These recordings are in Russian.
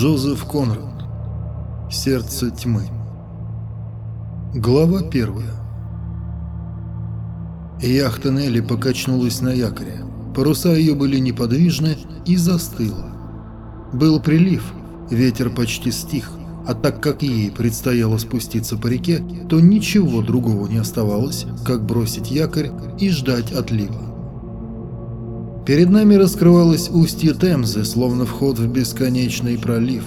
Джозеф Конрад. Сердце тьмы. Глава первая. Яхта Нелли покачнулась на якоре. Паруса ее были неподвижны и застыла. Был прилив, ветер почти стих, а так как ей предстояло спуститься по реке, то ничего другого не оставалось, как бросить якорь и ждать отлива. Перед нами раскрывалось устье Темзы, словно вход в бесконечный пролив.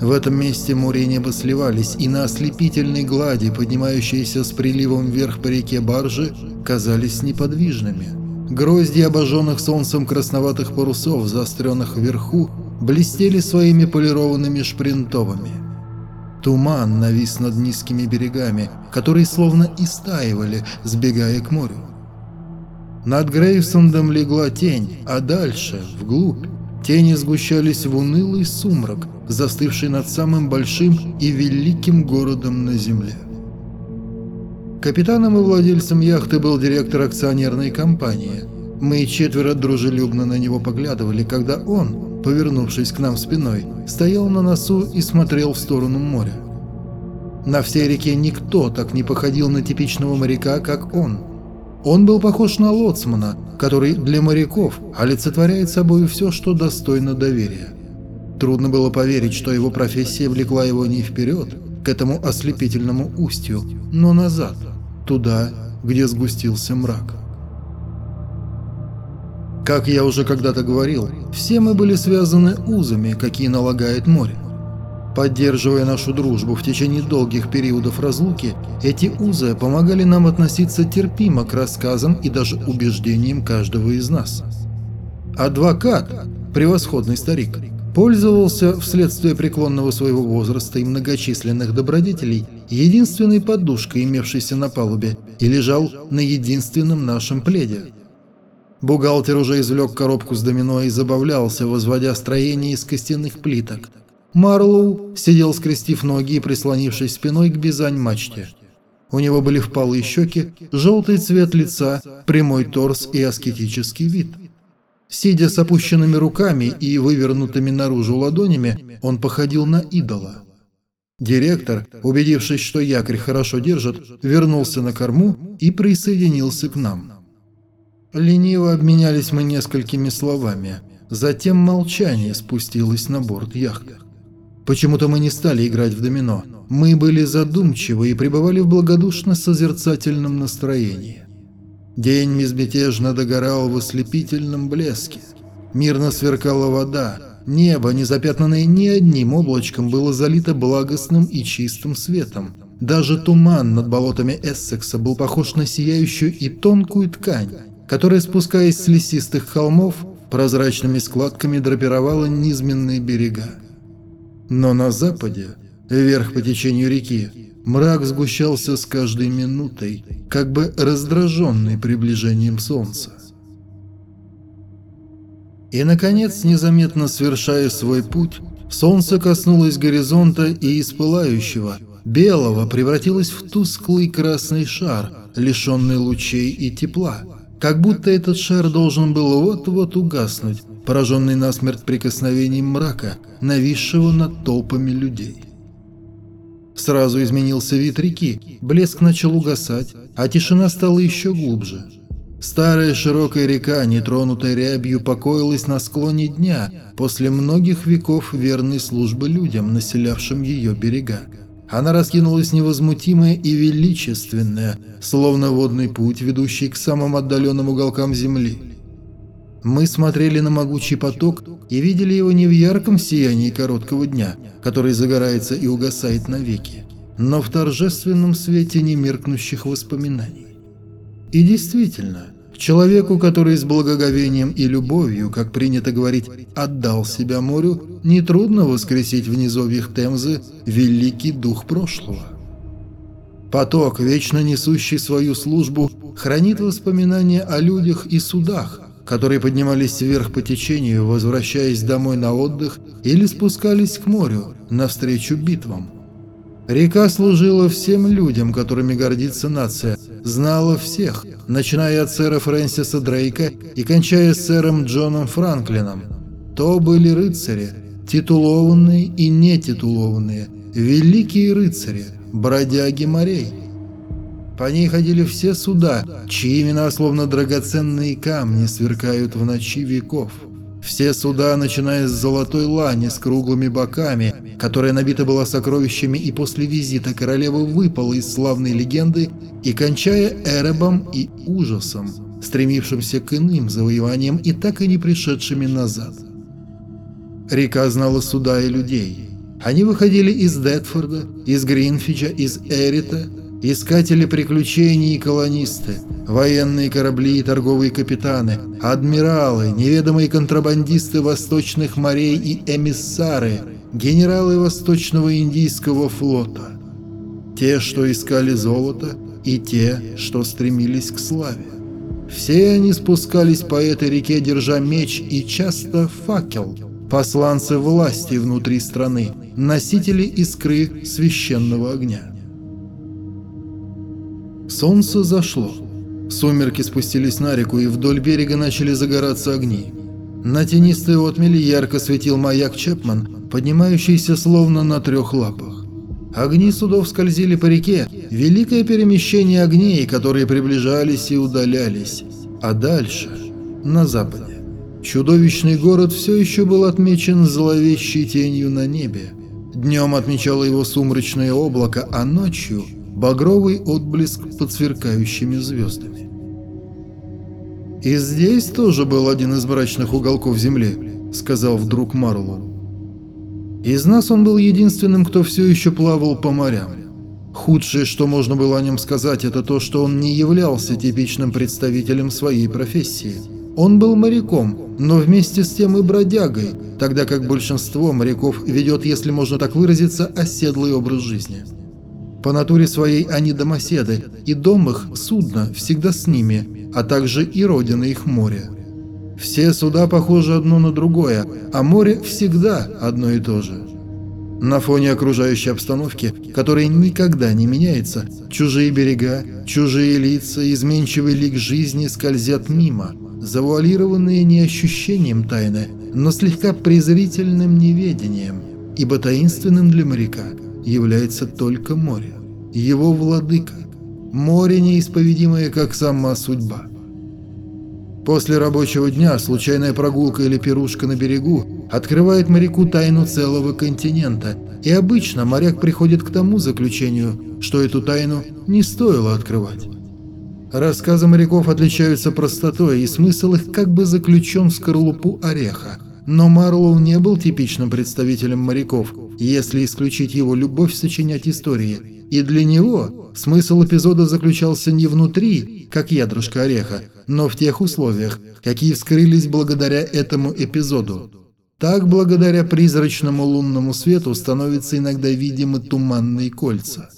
В этом месте море и небо сливались, и на ослепительной глади, поднимающейся с приливом вверх по реке баржи, казались неподвижными. Грозди обожженных солнцем красноватых парусов, заостренных вверху, блестели своими полированными шпринтовыми. Туман навис над низкими берегами, которые словно истаивали, сбегая к морю. Над Грейвсондом легла тень, а дальше, вглубь, тени сгущались в унылый сумрак, застывший над самым большим и великим городом на земле. Капитаном и владельцем яхты был директор акционерной компании. Мы четверо дружелюбно на него поглядывали, когда он, повернувшись к нам спиной, стоял на носу и смотрел в сторону моря. На всей реке никто так не походил на типичного моряка, как он – он был похож на лоцмана, который для моряков олицетворяет собой все, что достойно доверия. Трудно было поверить, что его профессия влекла его не вперед, к этому ослепительному устью, но назад, туда, где сгустился мрак. Как я уже когда-то говорил, все мы были связаны узами, какие налагает море. Поддерживая нашу дружбу в течение долгих периодов разлуки, эти узы помогали нам относиться терпимо к рассказам и даже убеждениям каждого из нас. Адвокат, превосходный старик, пользовался вследствие преклонного своего возраста и многочисленных добродетелей единственной подушкой, имевшейся на палубе, и лежал на единственном нашем пледе. Бухгалтер уже извлек коробку с домино и забавлялся, возводя строение из костяных плиток – Марлоу сидел скрестив ноги и прислонившись спиной к бизань-мачте. У него были впалые щеки, желтый цвет лица, прямой торс и аскетический вид. Сидя с опущенными руками и вывернутыми наружу ладонями, он походил на идола. Директор, убедившись, что якорь хорошо держит, вернулся на корму и присоединился к нам. Лениво обменялись мы несколькими словами. Затем молчание спустилось на борт яхты. Почему-то мы не стали играть в домино. Мы были задумчивы и пребывали в благодушно-созерцательном настроении. День безмятежно догорал в ослепительном блеске. Мирно сверкала вода. Небо, не запятнанное ни одним облачком, было залито благостным и чистым светом. Даже туман над болотами Эссекса был похож на сияющую и тонкую ткань, которая, спускаясь с лесистых холмов, прозрачными складками драпировала низменные берега. Но на западе, вверх по течению реки, мрак сгущался с каждой минутой, как бы раздраженный приближением солнца. И, наконец, незаметно совершая свой путь, солнце коснулось горизонта и из пылающего, белого превратилось в тусклый красный шар, лишенный лучей и тепла, как будто этот шар должен был вот-вот угаснуть, пораженный насмерть прикосновением мрака, нависшего над толпами людей. Сразу изменился вид реки, блеск начал угасать, а тишина стала еще глубже. Старая широкая река, нетронутая рябью, покоилась на склоне дня после многих веков верной службы людям, населявшим ее берега. Она раскинулась невозмутимая и величественная, словно водный путь, ведущий к самым отдаленным уголкам земли. Мы смотрели на могучий поток и видели его не в ярком сиянии короткого дня, который загорается и угасает навеки, но в торжественном свете немеркнущих воспоминаний. И действительно, человеку, который с благоговением и любовью, как принято говорить, отдал себя морю, нетрудно воскресить в низовьях Темзы великий дух прошлого. Поток, вечно несущий свою службу, хранит воспоминания о людях и судах, которые поднимались вверх по течению, возвращаясь домой на отдых или спускались к морю, навстречу битвам. Река служила всем людям, которыми гордится нация, знала всех, начиная от сэра Фрэнсиса Дрейка и кончая сэром Джоном Франклином. То были рыцари, Титулованные и нетитулованные, великие рыцари, бродяги морей. По ней ходили все суда, чьи имена, словно драгоценные камни, сверкают в ночи веков. Все суда, начиная с золотой лани с круглыми боками, которая набита была сокровищами и после визита королевы выпала из славной легенды, и кончая Эребом и ужасом, стремившимся к иным завоеваниям и так и не пришедшими назад. Река знала суда и людей. Они выходили из Детфорда, из Гринфича, из Эрита, искатели приключений и колонисты, военные корабли и торговые капитаны, адмиралы, неведомые контрабандисты восточных морей и эмиссары, генералы Восточного Индийского флота. Те, что искали золото, и те, что стремились к славе. Все они спускались по этой реке, держа меч и часто факел – посланцы власти внутри страны, носители искры священного огня. Солнце зашло. Сумерки спустились на реку, и вдоль берега начали загораться огни. На тенистой отмели ярко светил маяк Чепман, поднимающийся словно на трех лапах. Огни судов скользили по реке, великое перемещение огней, которые приближались и удалялись. А дальше, на западе, Чудовищный город все еще был отмечен зловещей тенью на небе. Днем отмечало его сумрачное облако, а ночью – багровый отблеск под сверкающими звездами. «И здесь тоже был один из мрачных уголков земли», – сказал вдруг Марлоу. «Из нас он был единственным, кто все еще плавал по морям. Худшее, что можно было о нем сказать, это то, что он не являлся типичным представителем своей профессии – он был моряком, но вместе с тем и бродягой, тогда как большинство моряков ведет, если можно так выразиться, оседлый образ жизни. По натуре своей они домоседы, и дом их – судно, всегда с ними, а также и родина их море. Все суда похожи одно на другое, а море всегда одно и то же. На фоне окружающей обстановки, которая никогда не меняется, чужие берега, чужие лица, изменчивый лик жизни скользят мимо – завуалированные не ощущением тайны, но слегка презрительным неведением, ибо таинственным для моряка является только море, его владыка, море неисповедимое, как сама судьба. После рабочего дня случайная прогулка или пирушка на берегу открывает моряку тайну целого континента, и обычно моряк приходит к тому заключению, что эту тайну не стоило открывать. Рассказы моряков отличаются простотой, и смысл их как бы заключен в скорлупу ореха. Но Марлоу не был типичным представителем моряков, если исключить его любовь сочинять истории. И для него смысл эпизода заключался не внутри, как ядрышко ореха, но в тех условиях, какие вскрылись благодаря этому эпизоду. Так, благодаря призрачному лунному свету, становятся иногда видимы туманные кольца.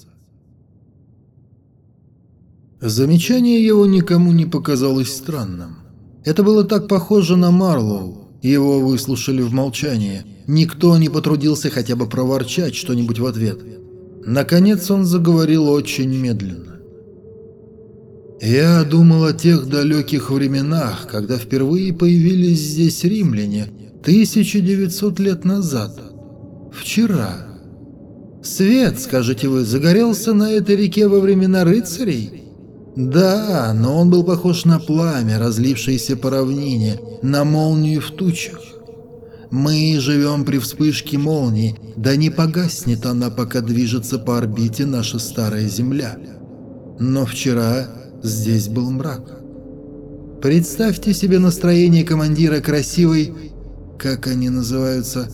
Замечание его никому не показалось странным. Это было так похоже на Марлоу. Его выслушали в молчании. Никто не потрудился хотя бы проворчать что-нибудь в ответ. Наконец он заговорил очень медленно. «Я думал о тех далеких временах, когда впервые появились здесь римляне, 1900 лет назад. Вчера. Свет, скажете вы, загорелся на этой реке во времена рыцарей?» Да, но он был похож на пламя, разлившееся по равнине, на молнию в тучах. Мы живем при вспышке молнии, да не погаснет она, пока движется по орбите наша старая Земля. Но вчера здесь был мрак. Представьте себе настроение командира красивой, как они называются,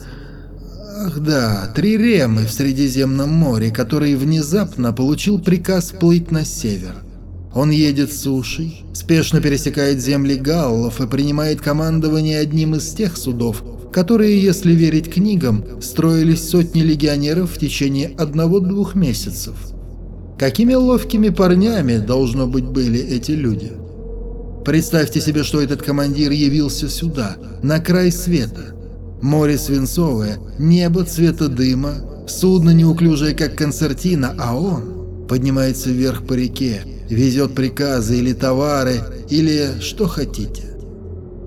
ах да, триремы в Средиземном море, который внезапно получил приказ плыть на север. Он едет сушей, спешно пересекает земли галлов и принимает командование одним из тех судов, которые, если верить книгам, строились сотни легионеров в течение одного-двух месяцев. Какими ловкими парнями, должно быть, были эти люди? Представьте себе, что этот командир явился сюда, на край света. Море свинцовое, небо цвета дыма, судно неуклюжее, как концертина, а он поднимается вверх по реке, везет приказы или товары, или что хотите.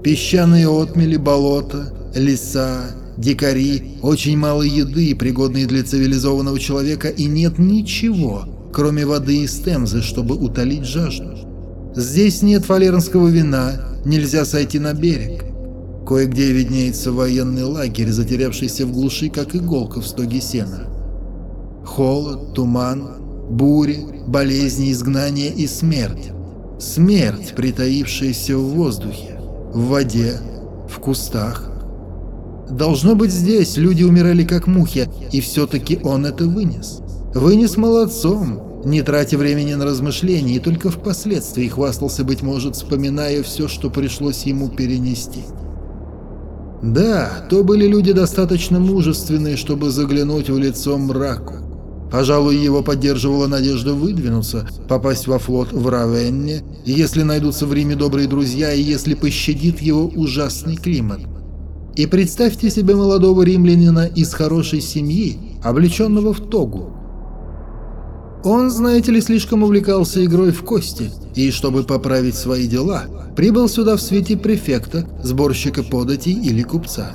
Песчаные отмели болота, леса, дикари, очень мало еды, пригодной для цивилизованного человека, и нет ничего, кроме воды из Темзы, чтобы утолить жажду. Здесь нет фалернского вина, нельзя сойти на берег. Кое-где виднеется военный лагерь, затерявшийся в глуши, как иголка в стоге сена. Холод, туман, бури, болезни, изгнание и смерть. Смерть, притаившаяся в воздухе, в воде, в кустах. Должно быть здесь люди умирали как мухи, и все-таки он это вынес. Вынес молодцом, не тратя времени на размышления, и только впоследствии хвастался, быть может, вспоминая все, что пришлось ему перенести. Да, то были люди достаточно мужественные, чтобы заглянуть в лицо мраку. Пожалуй, его поддерживала надежда выдвинуться, попасть во флот в Равенне, если найдутся в Риме добрые друзья и если пощадит его ужасный климат. И представьте себе молодого римлянина из хорошей семьи, облеченного в тогу. Он, знаете ли, слишком увлекался игрой в кости, и, чтобы поправить свои дела, прибыл сюда в свете префекта, сборщика податей или купца.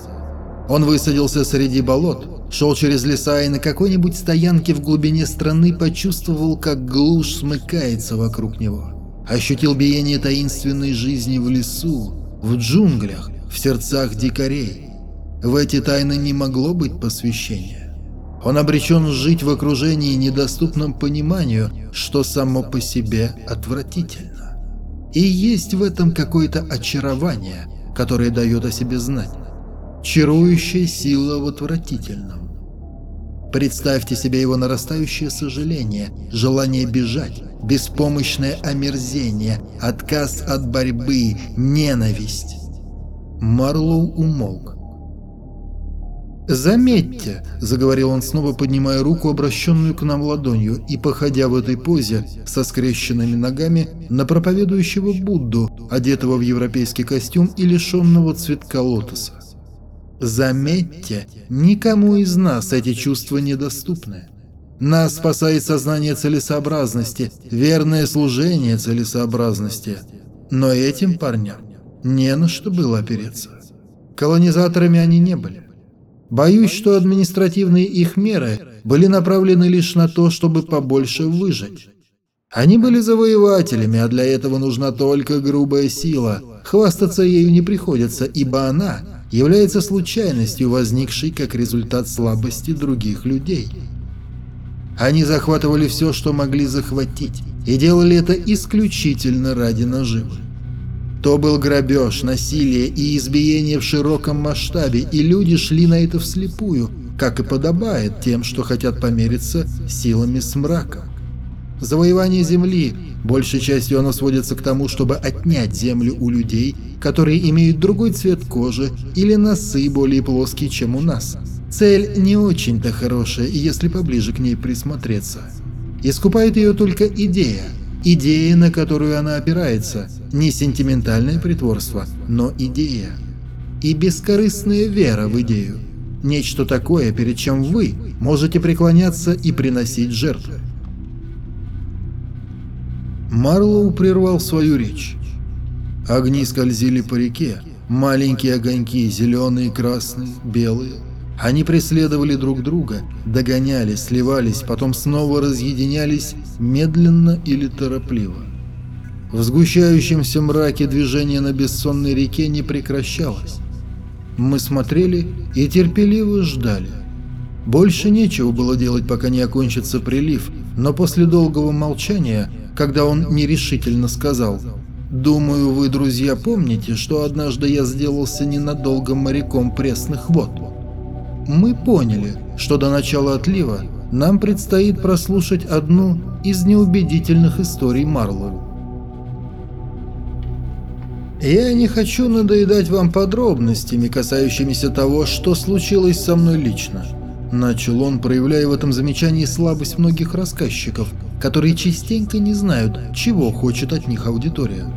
Он высадился среди болот, шел через леса и на какой-нибудь стоянке в глубине страны почувствовал, как глушь смыкается вокруг него. Ощутил биение таинственной жизни в лесу, в джунглях, в сердцах дикарей. В эти тайны не могло быть посвящения. Он обречен жить в окружении, недоступном пониманию, что само по себе отвратительно. И есть в этом какое-то очарование, которое дает о себе знать. Чарующая сила в отвратительном. Представьте себе его нарастающее сожаление, желание бежать, беспомощное омерзение, отказ от борьбы, ненависть. Марлоу умолк. «Заметьте», — заговорил он снова, поднимая руку, обращенную к нам ладонью, и походя в этой позе со скрещенными ногами на проповедующего Будду, одетого в европейский костюм и лишенного цветка лотоса. «Заметьте, никому из нас эти чувства недоступны. Нас спасает сознание целесообразности, верное служение целесообразности. Но этим парням не на что было опереться. Колонизаторами они не были. Боюсь, что административные их меры были направлены лишь на то, чтобы побольше выжить. Они были завоевателями, а для этого нужна только грубая сила. Хвастаться ею не приходится, ибо она является случайностью, возникшей как результат слабости других людей. Они захватывали все, что могли захватить, и делали это исключительно ради наживы. То был грабеж, насилие и избиение в широком масштабе, и люди шли на это вслепую, как и подобает тем, что хотят помериться силами с мраком. Завоевание земли, большей частью оно сводится к тому, чтобы отнять землю у людей, которые имеют другой цвет кожи или носы более плоские, чем у нас. Цель не очень-то хорошая, если поближе к ней присмотреться. Искупает ее только идея – Идея, на которую она опирается, не сентиментальное притворство, но идея. И бескорыстная вера в идею. Нечто такое, перед чем вы можете преклоняться и приносить жертвы. Марлоу прервал свою речь. Огни скользили по реке, маленькие огоньки, зеленые, красные, белые. Они преследовали друг друга, догоняли, сливались, потом снова разъединялись медленно или торопливо. В сгущающемся мраке движение на бессонной реке не прекращалось. Мы смотрели и терпеливо ждали. Больше нечего было делать, пока не окончится прилив, но после долгого молчания, когда он нерешительно сказал «Думаю, вы, друзья, помните, что однажды я сделался ненадолго моряком пресных вод» мы поняли, что до начала отлива нам предстоит прослушать одну из неубедительных историй Марлоу. Я не хочу надоедать вам подробностями, касающимися того, что случилось со мной лично. Начал он, проявляя в этом замечании слабость многих рассказчиков, которые частенько не знают, чего хочет от них аудитория.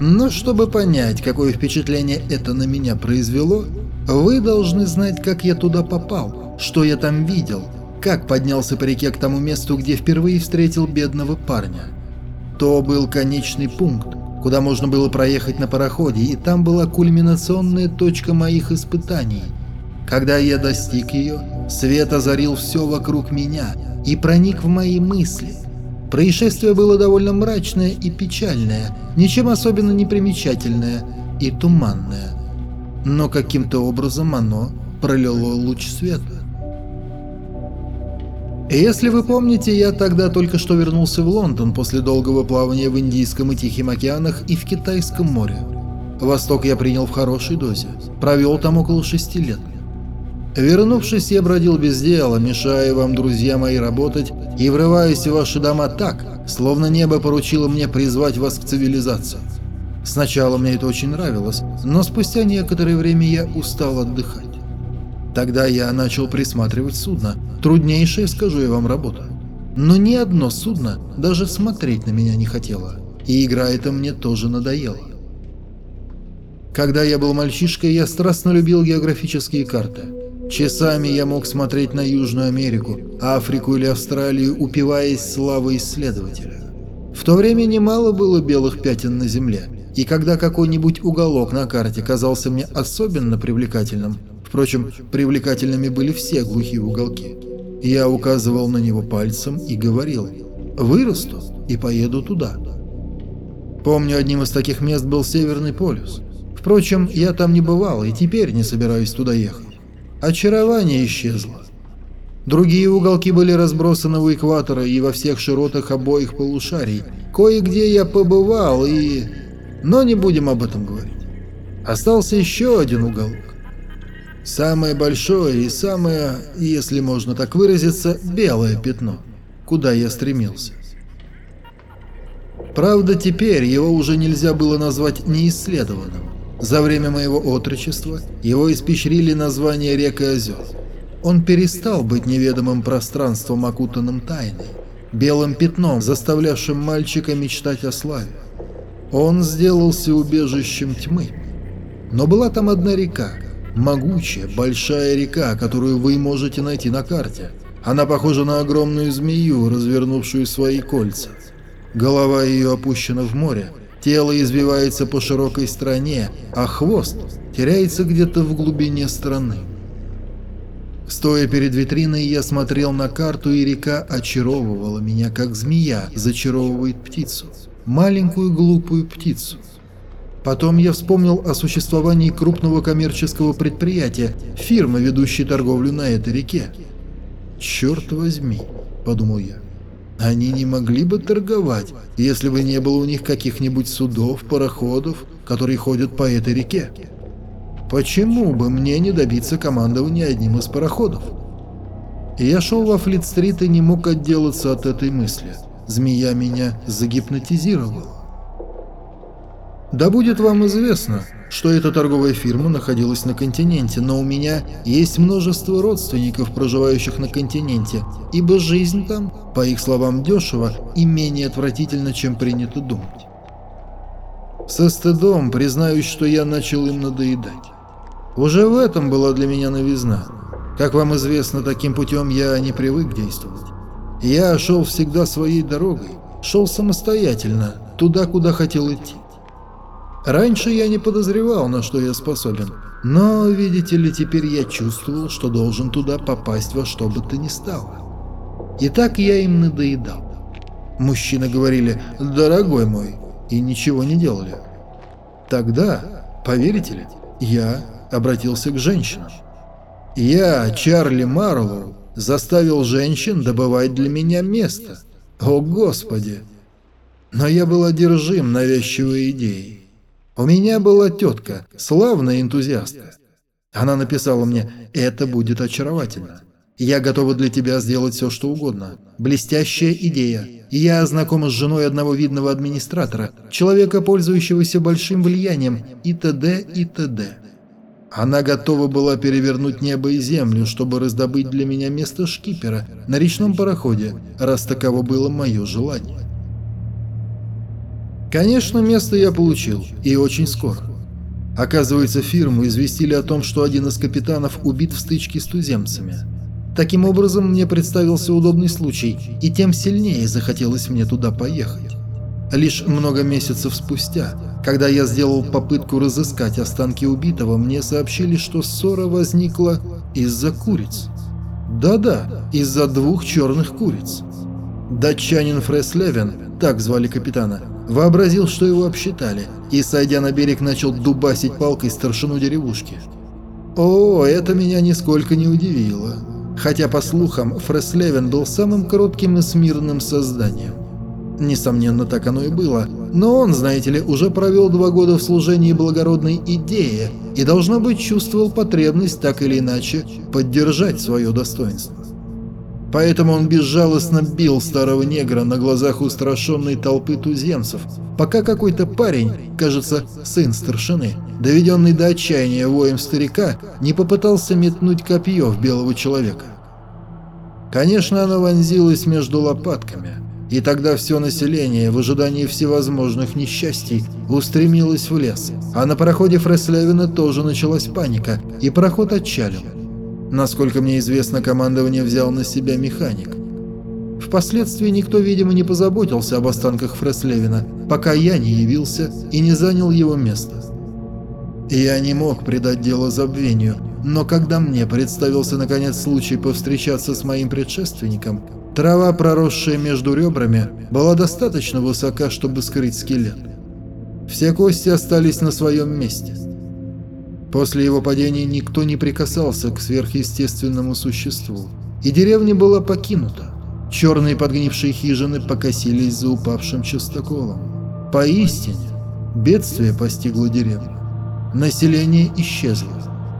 Но чтобы понять, какое впечатление это на меня произвело, вы должны знать, как я туда попал, что я там видел, как поднялся по реке к тому месту, где впервые встретил бедного парня. То был конечный пункт, куда можно было проехать на пароходе, и там была кульминационная точка моих испытаний. Когда я достиг ее, свет озарил все вокруг меня и проник в мои мысли. Происшествие было довольно мрачное и печальное, ничем особенно не примечательное и туманное. Но каким-то образом оно пролило луч света. Если вы помните, я тогда только что вернулся в Лондон после долгого плавания в Индийском и Тихом океанах и в Китайском море. Восток я принял в хорошей дозе, провел там около шести лет. Вернувшись, я бродил без дела, мешая вам, друзья мои, работать и врываясь в ваши дома так, словно небо поручило мне призвать вас к цивилизации. Сначала мне это очень нравилось, но спустя некоторое время я устал отдыхать. Тогда я начал присматривать судно. Труднейшая, скажу я вам, работа. Но ни одно судно даже смотреть на меня не хотело. И игра эта мне тоже надоела. Когда я был мальчишкой, я страстно любил географические карты. Часами я мог смотреть на Южную Америку, Африку или Австралию, упиваясь славой исследователя. В то время немало было белых пятен на Земле, и когда какой-нибудь уголок на карте казался мне особенно привлекательным, Впрочем, привлекательными были все глухие уголки. Я указывал на него пальцем и говорил «Вырасту и поеду туда». Помню, одним из таких мест был Северный полюс. Впрочем, я там не бывал и теперь не собираюсь туда ехать. Очарование исчезло. Другие уголки были разбросаны у экватора и во всех широтах обоих полушарий. Кое-где я побывал и... Но не будем об этом говорить. Остался еще один уголок. Самое большое и самое, если можно так выразиться, белое пятно, куда я стремился. Правда, теперь его уже нельзя было назвать неисследованным. За время моего отрочества его испещрили названия рек и озер. Он перестал быть неведомым пространством, окутанным тайной, белым пятном, заставлявшим мальчика мечтать о славе. Он сделался убежищем тьмы. Но была там одна река, Могучая, большая река, которую вы можете найти на карте. Она похожа на огромную змею, развернувшую свои кольца. Голова ее опущена в море, тело извивается по широкой стране, а хвост теряется где-то в глубине страны. Стоя перед витриной, я смотрел на карту, и река очаровывала меня, как змея зачаровывает птицу. Маленькую глупую птицу. Потом я вспомнил о существовании крупного коммерческого предприятия, фирмы, ведущей торговлю на этой реке. «Черт возьми», — подумал я, — «они не могли бы торговать, если бы не было у них каких-нибудь судов, пароходов, которые ходят по этой реке. Почему бы мне не добиться командования одним из пароходов?» Я шел во Флит-стрит и не мог отделаться от этой мысли. Змея меня загипнотизировала. Да будет вам известно, что эта торговая фирма находилась на континенте, но у меня есть множество родственников, проживающих на континенте, ибо жизнь там, по их словам, дешево и менее отвратительно, чем принято думать. Со стыдом признаюсь, что я начал им надоедать. Уже в этом была для меня новизна. Как вам известно, таким путем я не привык действовать. Я шел всегда своей дорогой, шел самостоятельно, туда, куда хотел идти. Раньше я не подозревал, на что я способен. Но, видите ли, теперь я чувствовал, что должен туда попасть во что бы то ни стало. И так я им надоедал. Мужчины говорили «дорогой мой» и ничего не делали. Тогда, поверите ли, я обратился к женщинам. Я, Чарли Марлоу, заставил женщин добывать для меня место. О, Господи! Но я был одержим навязчивой идеей. У меня была тетка, славная энтузиастка. Она написала мне «Это будет очаровательно». Я готова для тебя сделать все, что угодно. Блестящая идея. Я знакома с женой одного видного администратора, человека, пользующегося большим влиянием, и т.д. и т.д. Она готова была перевернуть небо и землю, чтобы раздобыть для меня место шкипера на речном пароходе, раз таково было мое желание. Конечно, место я получил, и очень скоро. Оказывается, фирму известили о том, что один из капитанов убит в стычке с туземцами. Таким образом, мне представился удобный случай, и тем сильнее захотелось мне туда поехать. Лишь много месяцев спустя, когда я сделал попытку разыскать останки убитого, мне сообщили, что ссора возникла из-за куриц. Да-да, из-за двух черных куриц. Датчанин Фрес Левин, так звали капитана, вообразил, что его обсчитали, и, сойдя на берег, начал дубасить палкой старшину деревушки. О, это меня нисколько не удивило. Хотя, по слухам, Фрес Левин был самым коротким и смиренным созданием. Несомненно, так оно и было. Но он, знаете ли, уже провел два года в служении благородной идее и, должно быть, чувствовал потребность так или иначе поддержать свое достоинство. Поэтому он безжалостно бил старого негра на глазах устрашенной толпы туземцев, пока какой-то парень, кажется, сын старшины, доведенный до отчаяния воем старика, не попытался метнуть копье в белого человека. Конечно, оно вонзилось между лопатками, и тогда все население в ожидании всевозможных несчастий устремилось в лес, а на пароходе Фреслевина тоже началась паника, и пароход отчалил. Насколько мне известно, командование взял на себя механик. Впоследствии никто, видимо, не позаботился об останках Фреслевина, пока я не явился и не занял его место. Я не мог предать дело забвению, но когда мне представился наконец случай повстречаться с моим предшественником, Трава, проросшая между ребрами, была достаточно высока, чтобы скрыть скелет. Все кости остались на своем месте. После его падения никто не прикасался к сверхъестественному существу, и деревня была покинута. Черные подгнившие хижины покосились за упавшим частоколом. Поистине, бедствие постигло деревню. Население исчезло.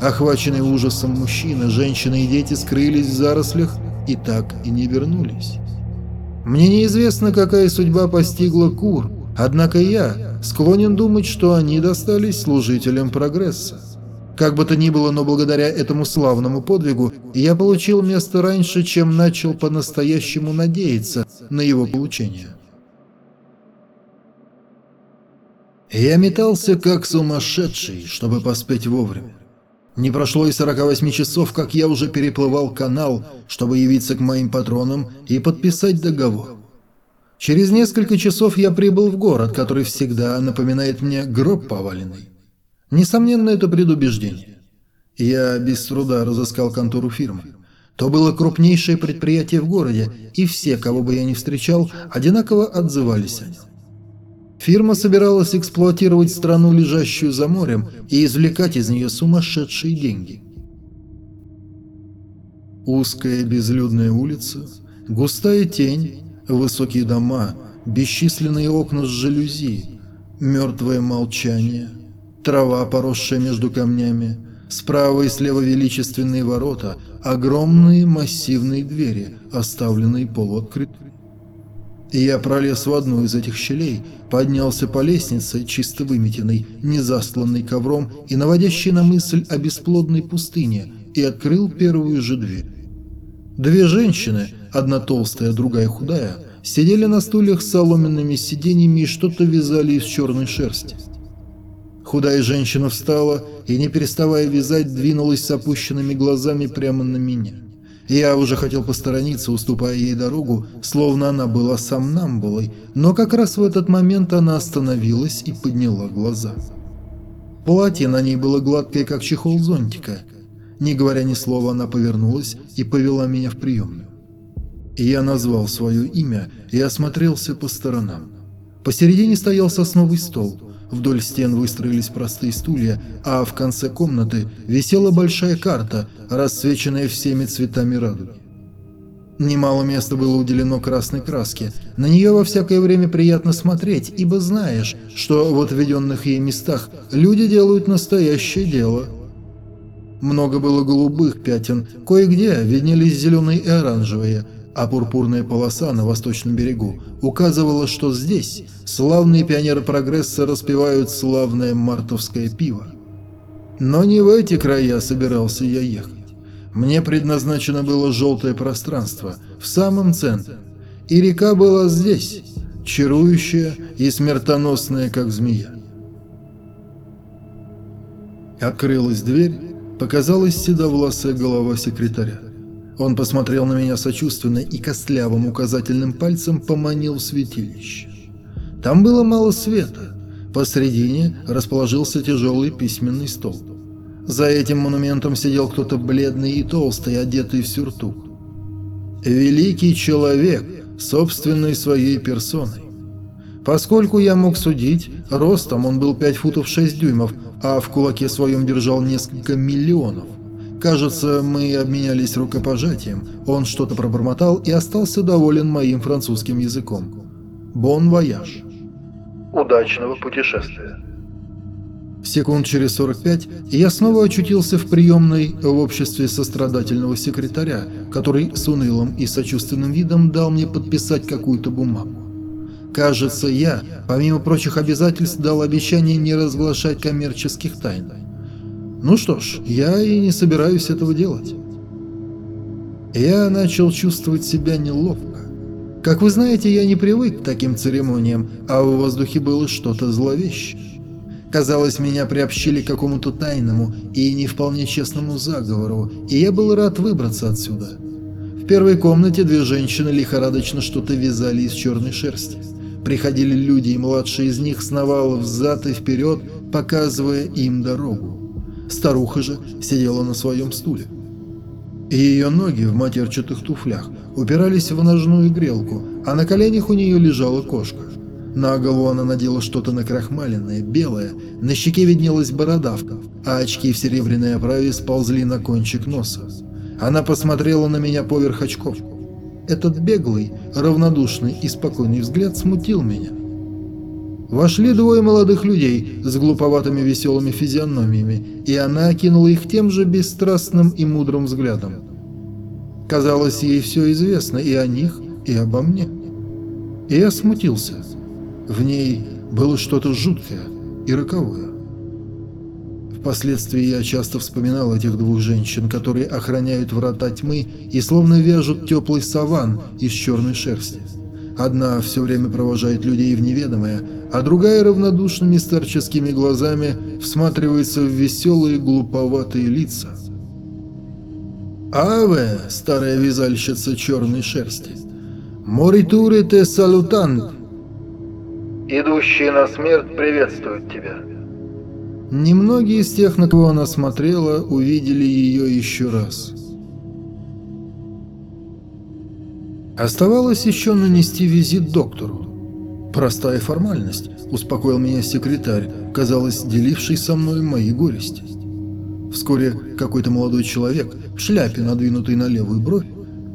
Охваченные ужасом мужчины, женщины и дети скрылись в зарослях и так и не вернулись. Мне неизвестно, какая судьба постигла кур, однако я склонен думать, что они достались служителям прогресса. Как бы то ни было, но благодаря этому славному подвигу я получил место раньше, чем начал по-настоящему надеяться на его получение. Я метался как сумасшедший, чтобы поспеть вовремя. Не прошло и 48 часов, как я уже переплывал канал, чтобы явиться к моим патронам и подписать договор. Через несколько часов я прибыл в город, который всегда напоминает мне гроб поваленный. Несомненно, это предубеждение. Я без труда разыскал контору фирмы. То было крупнейшее предприятие в городе, и все, кого бы я ни встречал, одинаково отзывались о нем. Фирма собиралась эксплуатировать страну, лежащую за морем, и извлекать из нее сумасшедшие деньги. Узкая безлюдная улица, густая тень, высокие дома, бесчисленные окна с жалюзи, мертвое молчание, трава, поросшая между камнями, справа и слева величественные ворота, огромные массивные двери, оставленные полуоткрытыми. Я пролез в одну из этих щелей, поднялся по лестнице, чисто выметенной, не застланной ковром и наводящей на мысль о бесплодной пустыне, и открыл первую же дверь. Две женщины, одна толстая, другая худая, сидели на стульях с соломенными сиденьями и что-то вязали из черной шерсти. Худая женщина встала и, не переставая вязать, двинулась с опущенными глазами прямо на меня. Я уже хотел посторониться, уступая ей дорогу, словно она была сомнамбулой, но как раз в этот момент она остановилась и подняла глаза. Платье на ней было гладкое, как чехол зонтика. Не говоря ни слова, она повернулась и повела меня в приемную. Я назвал свое имя и осмотрелся по сторонам. Посередине стоял сосновый стол – Вдоль стен выстроились простые стулья, а в конце комнаты висела большая карта, расцвеченная всеми цветами радуги. Немало места было уделено красной краске. На нее во всякое время приятно смотреть, ибо знаешь, что в отведенных ей местах люди делают настоящее дело. Много было голубых пятен, кое-где виднелись зеленые и оранжевые – а пурпурная полоса на восточном берегу указывала, что здесь славные пионеры прогресса распивают славное мартовское пиво. Но не в эти края собирался я ехать. Мне предназначено было желтое пространство, в самом центре, и река была здесь, чарующая и смертоносная, как змея. Открылась дверь, показалась седовласая голова секретаря. Он посмотрел на меня сочувственно и костлявым указательным пальцем поманил в святилище. Там было мало света. Посредине расположился тяжелый письменный стол. За этим монументом сидел кто-то бледный и толстый, одетый в сюртук. Великий человек, собственной своей персоной. Поскольку я мог судить, ростом он был 5 футов 6 дюймов, а в кулаке своем держал несколько миллионов. Кажется, мы обменялись рукопожатием, он что-то пробормотал и остался доволен моим французским языком. «Бон вояж». Удачного путешествия. Секунд через 45 я снова очутился в приемной в обществе сострадательного секретаря, который с унылым и сочувственным видом дал мне подписать какую-то бумагу. Кажется, я, помимо прочих обязательств, дал обещание не разглашать коммерческих тайн. Ну что ж, я и не собираюсь этого делать. Я начал чувствовать себя неловко. Как вы знаете, я не привык к таким церемониям, а в воздухе было что-то зловещее. Казалось, меня приобщили к какому-то тайному и не вполне честному заговору, и я был рад выбраться отсюда. В первой комнате две женщины лихорадочно что-то вязали из черной шерсти. Приходили люди, и младший из них сновал взад и вперед, показывая им дорогу. Старуха же сидела на своем стуле. И ее ноги в матерчатых туфлях упирались в ножную грелку, а на коленях у нее лежала кошка. На голову она надела что-то накрахмаленное, белое, на щеке виднелась бородавка, а очки в серебряной оправе сползли на кончик носа. Она посмотрела на меня поверх очков. Этот беглый, равнодушный и спокойный взгляд смутил меня. Вошли двое молодых людей с глуповатыми веселыми физиономиями, и она окинула их тем же бесстрастным и мудрым взглядом. Казалось, ей все известно и о них, и обо мне. И я смутился. В ней было что-то жуткое и роковое. Впоследствии я часто вспоминал этих двух женщин, которые охраняют врата тьмы и словно вяжут теплый саван из черной шерсти. Одна все время провожает людей в неведомое, а другая равнодушными старческими глазами всматривается в веселые глуповатые лица. «Аве, старая вязальщица черной шерсти! Моритуре те салютант!» «Идущие на смерть приветствуют тебя!» Немногие из тех, на кого она смотрела, увидели ее еще раз. Оставалось еще нанести визит доктору. Простая формальность, успокоил меня секретарь, казалось, деливший со мной мои горести. Вскоре какой-то молодой человек в шляпе, надвинутой на левую бровь,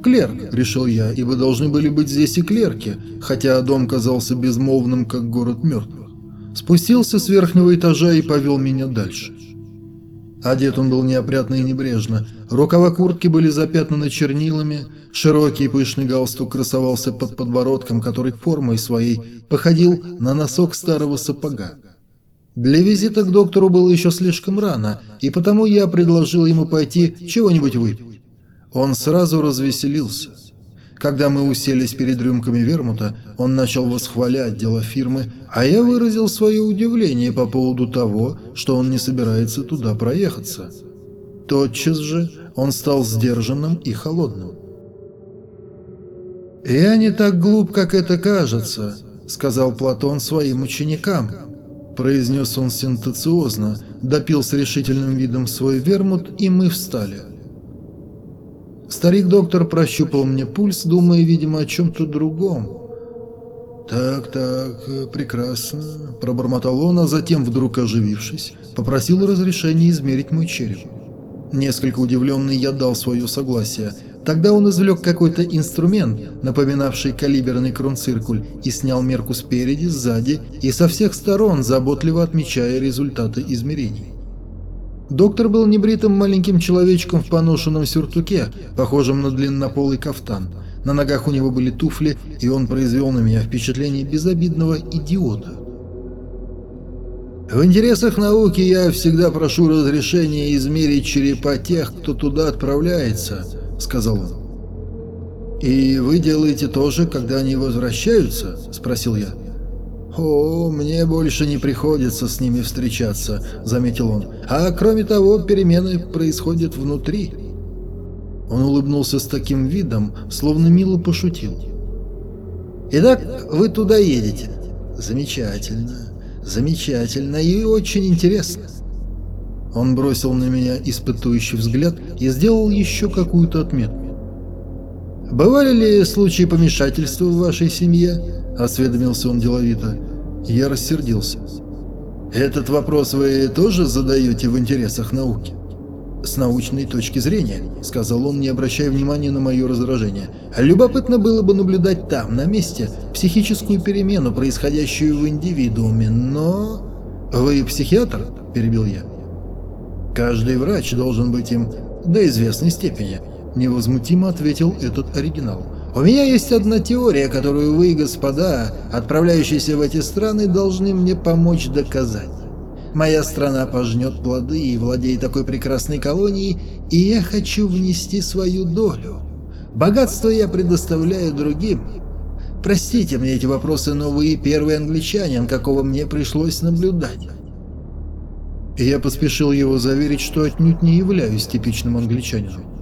«Клерк», — решил я, ибо должны были быть здесь и клерки, хотя дом казался безмолвным, как город мертвых спустился с верхнего этажа и повел меня дальше. Одет он был неопрятно и небрежно. Рукава куртки были запятнаны чернилами, широкий пышный галстук красовался под подбородком, который формой своей походил на носок старого сапога. Для визита к доктору было еще слишком рано, и потому я предложил ему пойти чего-нибудь выпить. Он сразу развеселился. Когда мы уселись перед рюмками вермута, он начал восхвалять дела фирмы, а я выразил свое удивление по поводу того, что он не собирается туда проехаться. Тотчас же он стал сдержанным и холодным. «Я не так глуп, как это кажется», — сказал Платон своим ученикам. Произнес он сентациозно, допил с решительным видом свой вермут, и мы встали. Старик-доктор прощупал мне пульс, думая, видимо, о чем-то другом. «Так, так, прекрасно», – пробормотал он, а затем, вдруг оживившись, попросил разрешения измерить мой череп. Несколько удивленный я дал свое согласие. Тогда он извлек какой-то инструмент, напоминавший калиберный кронциркуль, и снял мерку спереди, сзади и со всех сторон, заботливо отмечая результаты измерений. Доктор был небритым маленьким человечком в поношенном сюртуке, похожем на длиннополый кафтан. На ногах у него были туфли, и он произвел на меня впечатление безобидного идиота. «В интересах науки я всегда прошу разрешения измерить черепа тех, кто туда отправляется», — сказал он. «И вы делаете то же, когда они возвращаются?» — спросил я. «О, мне больше не приходится с ними встречаться», — заметил он. «А кроме того, перемены происходят внутри». Он улыбнулся с таким видом, словно мило пошутил. «Итак, вы туда едете?» Замечательно, замечательно и очень интересно. Он бросил на меня испытующий взгляд и сделал еще какую-то отметку. «Бывали ли случаи помешательства в вашей семье?» – осведомился он деловито. Я рассердился. «Этот вопрос вы тоже задаете в интересах науки?» «С научной точки зрения», — сказал он, не обращая внимания на мое раздражение. «Любопытно было бы наблюдать там, на месте, психическую перемену, происходящую в индивидууме, но...» «Вы психиатр?» — перебил я. «Каждый врач должен быть им до известной степени», — невозмутимо ответил этот оригинал. «У меня есть одна теория, которую вы, господа, отправляющиеся в эти страны, должны мне помочь доказать. Моя страна пожнет плоды и владеет такой прекрасной колонией, и я хочу внести свою долю. Богатство я предоставляю другим. Простите мне эти вопросы, но вы первый англичанин, какого мне пришлось наблюдать. Я поспешил его заверить, что отнюдь не являюсь типичным англичанином.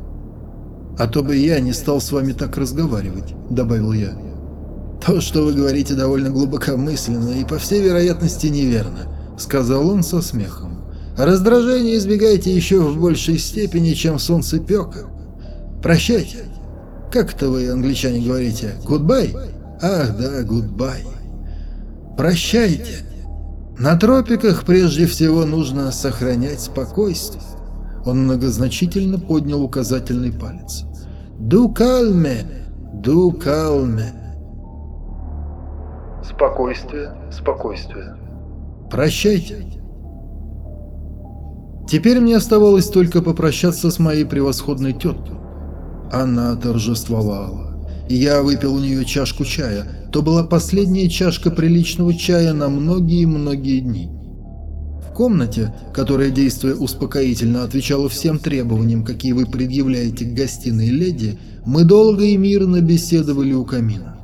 «А то бы я не стал с вами так разговаривать», — добавил я. «То, что вы говорите, довольно глубокомысленно и, по всей вероятности, неверно. — сказал он со смехом. «Раздражение избегайте еще в большей степени, чем солнцепека. Прощайте. Как это вы, англичане, говорите? Goodbye? Ах, да, goodbye. Прощайте. На тропиках прежде всего нужно сохранять спокойствие». Он многозначительно поднял указательный палец. «Ду кальме, ду кальме». Спокойствие, спокойствие. Прощайте. Теперь мне оставалось только попрощаться с моей превосходной теткой. Она торжествовала. Я выпил у нее чашку чая. То была последняя чашка приличного чая на многие-многие дни. Комнате, которая, действуя успокоительно, отвечала всем требованиям, какие вы предъявляете к гостиной леди, мы долго и мирно беседовали у камина.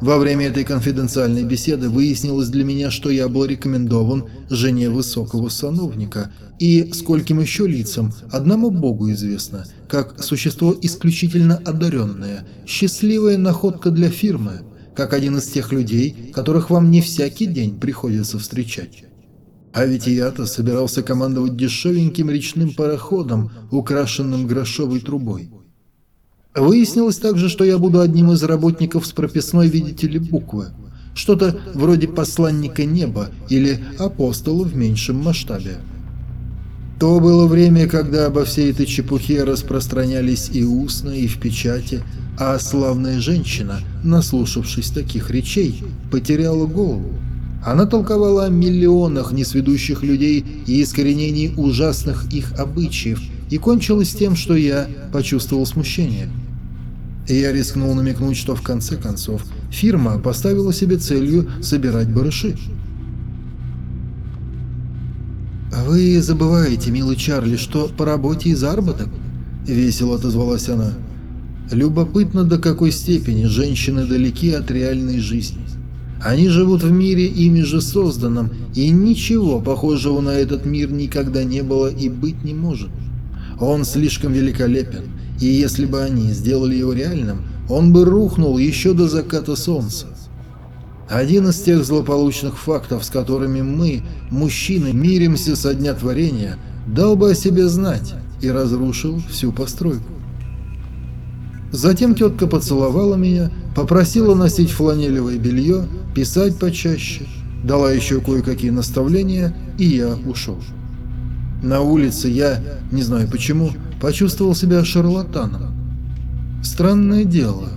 Во время этой конфиденциальной беседы выяснилось для меня, что я был рекомендован жене высокого сановника, и скольким еще лицам, одному Богу известно, как существо исключительно одаренное, счастливая находка для фирмы, как один из тех людей, которых вам не всякий день приходится встречать. А ведь я-то собирался командовать дешевеньким речным пароходом, украшенным грошовой трубой. Выяснилось также, что я буду одним из работников с прописной, видите ли, буквы. Что-то вроде посланника неба или апостола в меньшем масштабе. То было время, когда обо всей этой чепухе распространялись и устно, и в печати, а славная женщина, наслушавшись таких речей, потеряла голову. Она толковала о миллионах несведущих людей и искоренении ужасных их обычаев, и кончилось тем, что я почувствовал смущение – и я рискнул намекнуть, что в конце концов фирма поставила себе целью собирать барыши. «Вы забываете, милый Чарли, что по работе и заработок?» — весело отозвалась она. «Любопытно, до какой степени женщины далеки от реальной жизни. Они живут в мире ими же созданном, и ничего похожего на этот мир никогда не было и быть не может. Он слишком великолепен, и если бы они сделали его реальным, он бы рухнул еще до заката солнца. Один из тех злополучных фактов, с которыми мы, мужчины, миримся со дня творения, дал бы о себе знать и разрушил всю постройку. Затем тетка поцеловала меня, попросила носить фланелевое белье, писать почаще, дала еще кое-какие наставления, и я ушел. На улице я, не знаю почему, почувствовал себя шарлатаном. Странное дело.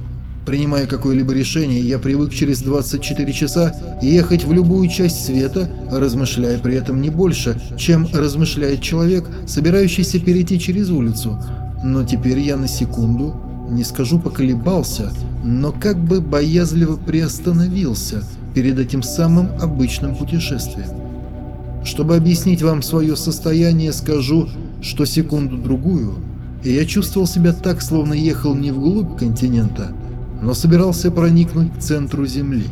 Принимая какое-либо решение, я привык через 24 часа ехать в любую часть света, размышляя при этом не больше, чем размышляет человек, собирающийся перейти через улицу. Но теперь я на секунду, не скажу поколебался, но как бы боязливо приостановился перед этим самым обычным путешествием. Чтобы объяснить вам свое состояние, скажу, что секунду-другую, я чувствовал себя так, словно ехал не вглубь континента, но собирался проникнуть к центру Земли.